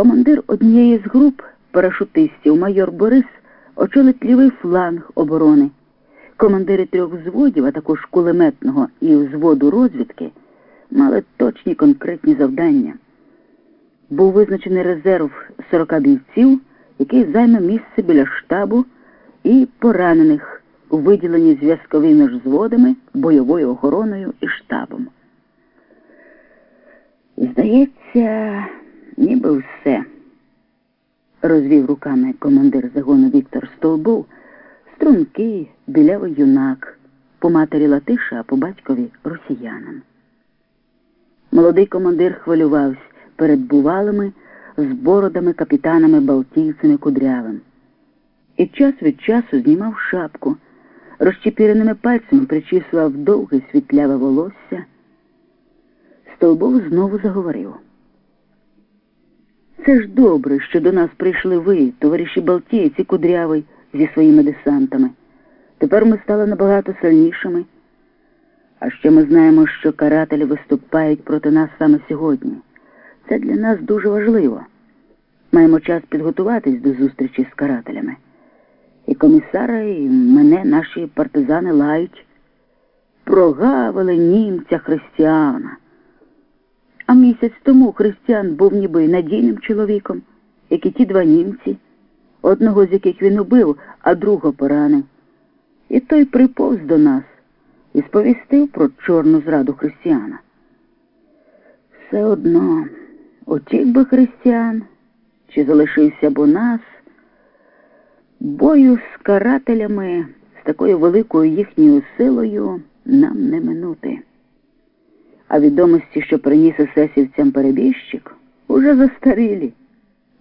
Командир однієї з груп парашутистів майор Борис очолить лівий фланг оборони. Командири трьох взводів, а також кулеметного і взводу розвідки мали точні конкретні завдання. Був визначений резерв 40 бійців, який займе місце біля штабу і поранених у виділенні зв'язковими ж зводами, бойовою охороною і штабом. Здається, ніби все, розвів руками командир загону Віктор Столбов, стрункий, білявий юнак, по матері Латиша, а по батькові росіянин. Молодий командир хвилювався перед бувалими з бородами капітанами Балтійцями кудрявим. І час від часу знімав шапку, розчепіреними пальцями причісував довге світляве волосся. Столбов знову заговорив. Це ж добре, що до нас прийшли ви, товариші Балтійці кудрявий, зі своїми десантами. Тепер ми стали набагато сильнішими. А ще ми знаємо, що карателі виступають проти нас саме сьогодні. Це для нас дуже важливо. Маємо час підготуватись до зустрічі з карателями. І комісара, і мене наші партизани лають. Прогавили німця християна. А місяць тому християн був ніби надійним чоловіком, як і ті два німці, одного з яких він убив, а другого поранив. І той приповз до нас і сповістив про чорну зраду християна. Все одно, утік би християн, чи залишився б у нас, бою з карателями, з такою великою їхньою силою нам не минути. А відомості, що приніс есесівцям перебіжчик, уже застарілі,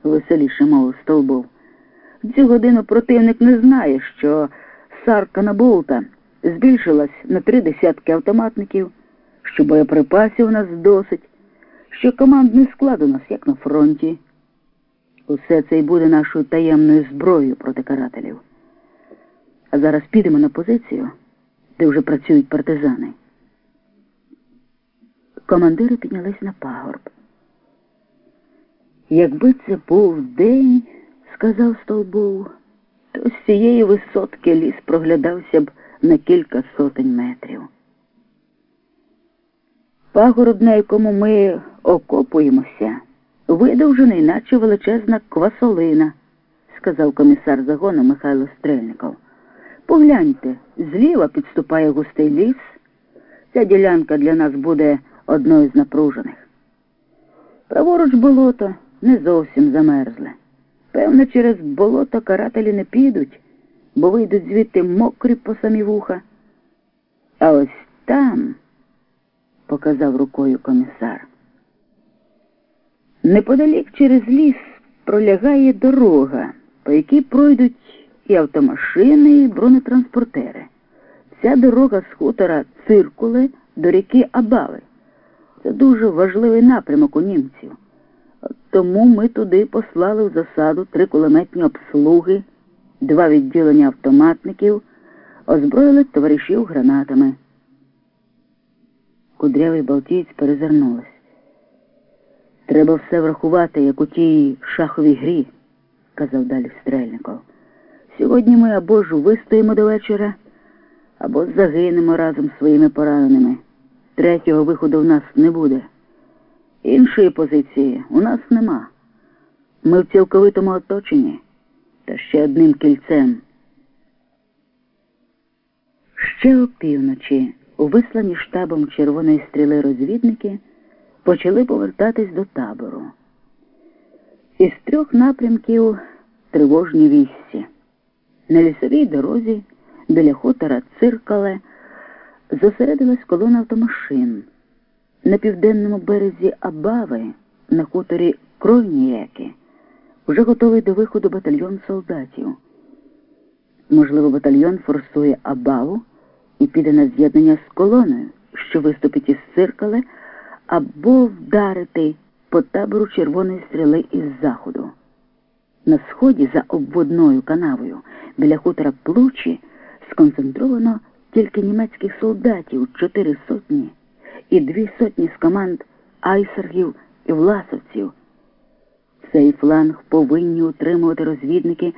веселіше мовив Столбов. В цю годину противник не знає, що сарка на болта збільшилась на три десятки автоматників, що боєприпасів у нас досить, що командний склад у нас, як на фронті. Усе це й буде нашою таємною зброєю проти карателів. А зараз підемо на позицію, де вже працюють партизани. Командири піднялись на пагорб. Якби це був день, сказав Столбов, то з цієї висотки ліс проглядався б на кілька сотень метрів. Пагорб, на якому ми окопуємося, видовжений, наче величезна квасолина, сказав комісар загону Михайло Стрельников. Погляньте, зліва підступає густий ліс. Ця ділянка для нас буде одною з напружених. Праворуч болото не зовсім замерзле. Певно, через болото карателі не підуть, бо вийдуть звідти мокрі по самі вуха. А ось там, показав рукою комісар, неподалік через ліс пролягає дорога, по якій пройдуть і автомашини, і бронетранспортери. Ця дорога з хутора циркули до ріки Абави. Це дуже важливий напрямок у німців. Тому ми туди послали в засаду три кулеметні обслуги, два відділення автоматників, озброїли товаришів гранатами. Кудрявий Балтієць перезирнулась. Треба все врахувати, як у тій шаховій грі, казав далі Стрельников. Сьогодні ми або ж вистоїмо до вечора, або загинемо разом з своїми пораненими. Третього виходу в нас не буде. Іншої позиції у нас нема. Ми в цілковитому оточенні та ще одним кільцем. Ще опівночі, вислані штабом червоної стріли розвідники, почали повертатись до табору. Із трьох напрямків тривожні вісці. На лісовій дорозі біля хутора циркале зосередилась колона автомашин. На південному березі Абави, на хуторі Кровніяки, вже готовий до виходу батальйон солдатів. Можливо, батальйон форсує Абаву і піде на з'єднання з колоною, що виступить із циркале, або вдарити по табору червоної стріли із заходу. На сході за обводною канавою біля хутора Плучі сконцентровано тільки німецьких солдатів чотири сотні і дві сотні з команд айсергів і власовців. Цей фланг повинні утримувати розвідники.